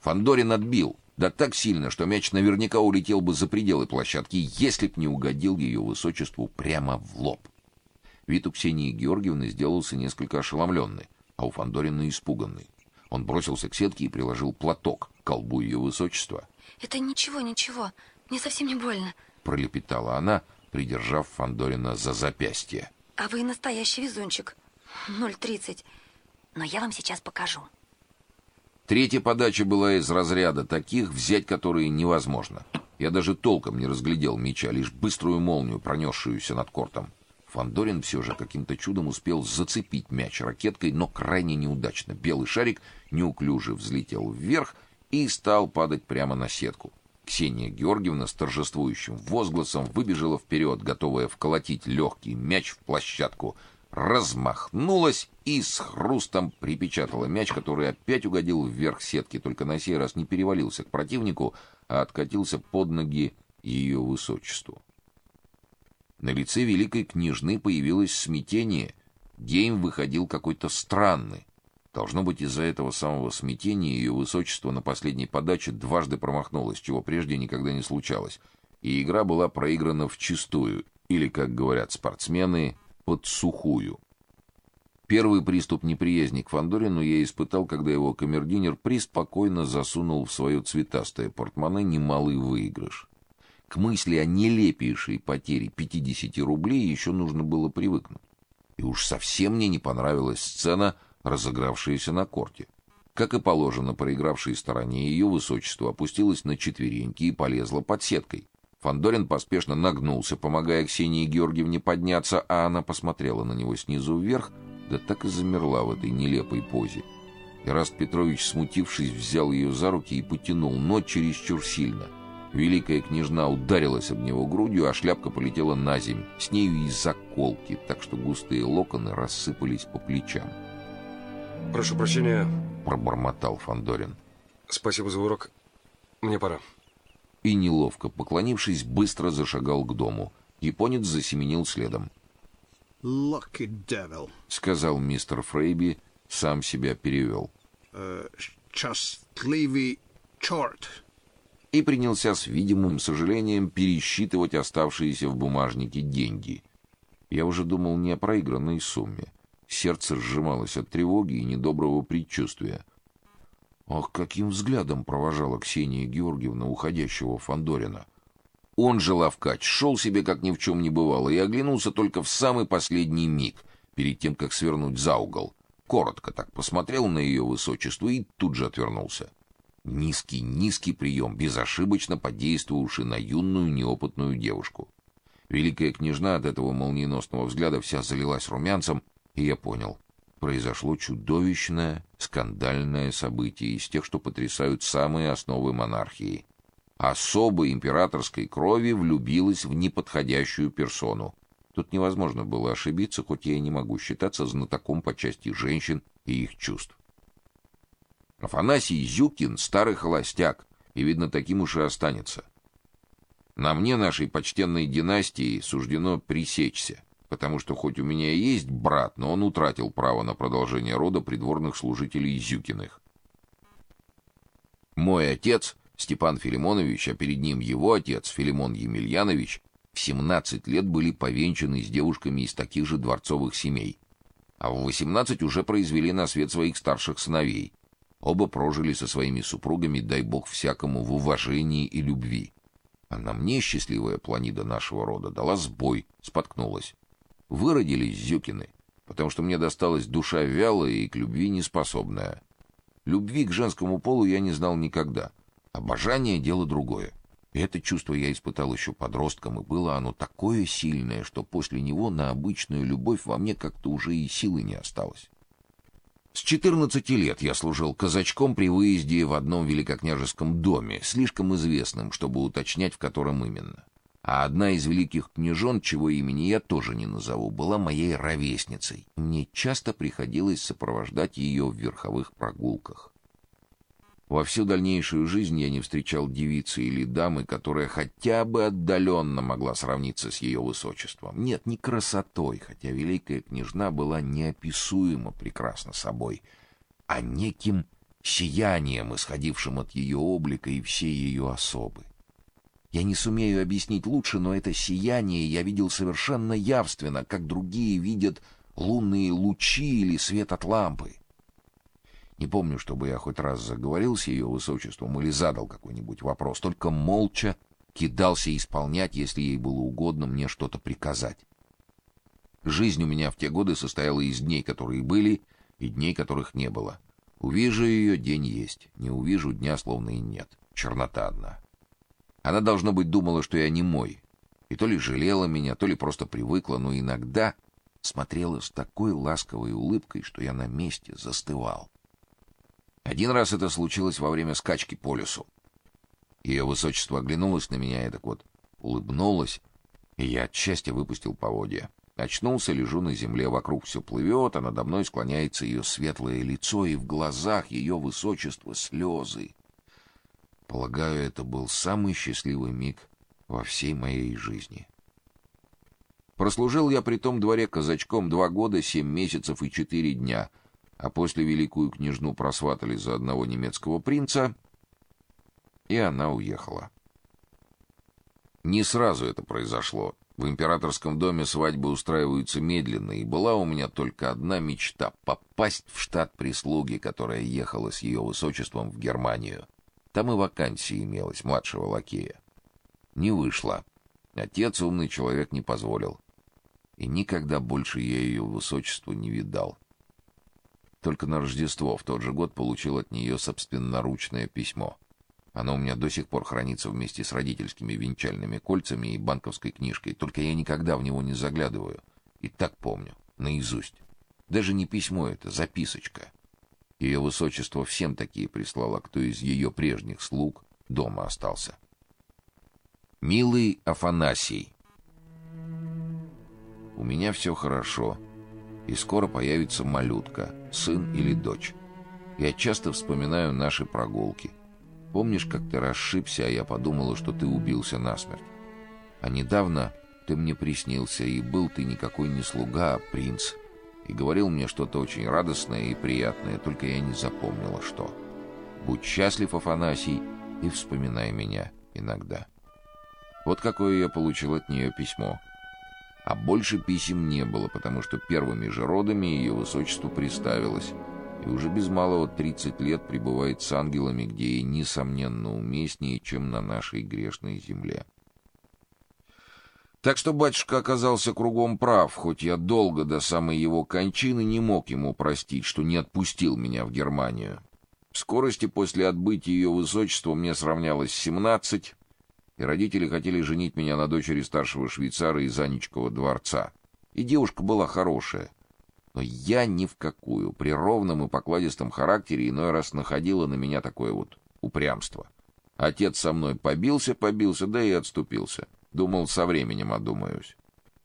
Фандорин отбил, да так сильно, что мяч наверняка улетел бы за пределы площадки, если б не угодил ее высочеству прямо в лоб. Вид у Ксении Георгиевны сделался несколько ошеломленный, а у Фандорина испуганный. Он бросился к сетке и приложил платок к колбу ее высочества. Это ничего, ничего. Мне совсем не больно, пролепетала она, придержав Фандорина за запястье. А вы настоящий везунчик. 0.30. Но я вам сейчас покажу. Третья подача была из разряда таких, взять которые невозможно. Я даже толком не разглядел мяча, лишь быструю молнию, пронесшуюся над кортом. Фандорин все же каким-то чудом успел зацепить мяч ракеткой, но крайне неудачно. Белый шарик неуклюже взлетел вверх и стал падать прямо на сетку. Ксения Георгиевна с торжествующим возгласом выбежала вперед, готовая вколотить легкий мяч в площадку, размахнулась и с хрустом припечатала мяч, который опять угодил вверх сетки, только на сей раз не перевалился к противнику, а откатился под ноги ее высочеству. На лице великой княжны появилось смятение. Гейм выходил какой-то странный. Должно быть, из-за этого самого смятения ее высочество на последней подаче дважды промахнулось, чего прежде никогда не случалось. И игра была проиграна вчистую, или, как говорят спортсмены, под сухую. Первый приступ неприязни к Фандорину я испытал, когда его камердинер приспокойно засунул в свое цветастое портмоне немалый выигрыш. К мысли о нелепейшей потере 50 рублей еще нужно было привыкнуть. И уж совсем мне не понравилась сцена, разыгравшаяся на корте. Как и положено проигравшей стороне, ее высочество опустилось на четвереньки и полезло под сеткой. Фандорин поспешно нагнулся, помогая Ксении Георгиевне подняться, а она посмотрела на него снизу вверх, да так и замерла в этой нелепой позе. Ираст Петрович, смутившись, взял ее за руки и потянул, но чересчур сильно — Великая княжна ударилась об него грудью, а шляпка полетела на землю. С нею и заколки, так что густые локоны рассыпались по плечам. «Прошу прощения», — пробормотал Фандорин. «Спасибо за урок. Мне пора». И, неловко поклонившись, быстро зашагал к дому. Японец засеменил следом. «Lucky devil», — сказал мистер Фрейби, сам себя перевел. Uh, «Счастливый черт» и принялся с видимым сожалением пересчитывать оставшиеся в бумажнике деньги. Я уже думал не о проигранной сумме. Сердце сжималось от тревоги и недоброго предчувствия. Ах, каким взглядом провожала Ксения Георгиевна уходящего Фандорина. Он же лавкач шел себе как ни в чем не бывало и оглянулся только в самый последний миг, перед тем как свернуть за угол. Коротко так посмотрел на ее высочество и тут же отвернулся. Низкий, низкий прием, безошибочно подействовавший на юную неопытную девушку. Великая княжна от этого молниеносного взгляда вся залилась румянцем, и я понял, произошло чудовищное, скандальное событие из тех, что потрясают самые основы монархии. Особа императорской крови влюбилась в неподходящую персону. Тут невозможно было ошибиться, хоть я и не могу считаться знатоком по части женщин и их чувств. Афанасий Зюкин старый холостяк, и видно таким уж и останется. На мне нашей почтенной династии суждено пресечься, потому что хоть у меня и есть брат, но он утратил право на продолжение рода придворных служителей Зюкиных. Мой отец Степан Филимонович, а перед ним его отец Филимон Емельянович, в 17 лет были повенчаны с девушками из таких же дворцовых семей, а в 18 уже произвели на свет своих старших сыновей. Оба прожили со своими супругами, дай бог всякому, в уважении и любви. А на мне счастливая планида нашего рода дала сбой, споткнулась. Выродились Зюкины, потому что мне досталась душа вялая и к любви неспособная. Любви к женскому полу я не знал никогда. Обожание дело другое. Это чувство я испытал еще подростком, и было оно такое сильное, что после него на обычную любовь во мне как-то уже и силы не осталось. С 14 лет я служил казачком при выезде в одном великокняжеском доме, слишком известном, чтобы уточнять, в котором именно. А одна из великих княжон, чего имени я тоже не назову, была моей ровесницей. Мне часто приходилось сопровождать ее в верховых прогулках. Во всю дальнейшую жизнь я не встречал девицы или дамы, которая хотя бы отдаленно могла сравниться с ее высочеством. Нет, не красотой, хотя великая княжна была неописуемо прекрасна собой, а неким сиянием, исходившим от ее облика и всей ее особы. Я не сумею объяснить лучше, но это сияние я видел совершенно явственно, как другие видят лунные лучи или свет от лампы. Не помню, чтобы я хоть раз заговорил с ее высочеством или задал какой-нибудь вопрос, только молча кидался исполнять, если ей было угодно мне что-то приказать. Жизнь у меня в те годы состояла из дней, которые были, и дней, которых не было. Увижу ее, день есть. Не увижу, дня словно и нет. Чернота одна. Она, должно быть, думала, что я не мой. И то ли жалела меня, то ли просто привыкла, но иногда смотрела с такой ласковой улыбкой, что я на месте застывал. Один раз это случилось во время скачки по лесу. Ее высочество оглянулось на меня и так вот улыбнулась, и я от счастья выпустил поводья. Очнулся, лежу на земле, вокруг все плывет, а надо мной склоняется ее светлое лицо, и в глазах ее высочества слезы. Полагаю, это был самый счастливый миг во всей моей жизни. Прослужил я при том дворе казачком два года, семь месяцев и четыре дня, а после великую княжну просватали за одного немецкого принца, и она уехала. Не сразу это произошло. В императорском доме свадьбы устраиваются медленно, и была у меня только одна мечта попасть в штат прислуги, которая ехала с ее высочеством в Германию. Там и вакансия имелась младшего лакея. Не вышло. Отец умный человек не позволил. И никогда больше я ее высочество не видал. Только на Рождество в тот же год получил от нее собственноручное письмо. Оно у меня до сих пор хранится вместе с родительскими венчальными кольцами и банковской книжкой, только я никогда в него не заглядываю. И так помню, наизусть. Даже не письмо это, записочка. Ее высочество всем такие прислало, кто из ее прежних слуг дома остался. Милый Афанасий. У меня все хорошо, и скоро появится малютка, сын или дочь. Я часто вспоминаю наши прогулки. Помнишь, как ты расшибся, а я подумала, что ты убился насмерть? А недавно ты мне приснился, и был ты никакой не слуга, а принц и говорил мне что-то очень радостное и приятное, только я не запомнила что. Будь счастлив, Афанасий, и вспоминай меня иногда. Вот какое я получил от нее письмо. А больше писем не было, потому что первыми же родами ее высочество приставилось, и уже без малого 30 лет пребывает с ангелами, где ей несомненно уместнее, чем на нашей грешной земле. Так что батюшка оказался кругом прав, хоть я долго до самой его кончины не мог ему простить, что не отпустил меня в Германию. В скорости после отбытия ее высочества мне сравнялось семнадцать, и родители хотели женить меня на дочери старшего швейцара из Анечкова дворца. И девушка была хорошая, но я ни в какую, при ровном и покладистом характере иной раз находила на меня такое вот упрямство. Отец со мной побился, побился, да и отступился. Думал, со временем одумаюсь.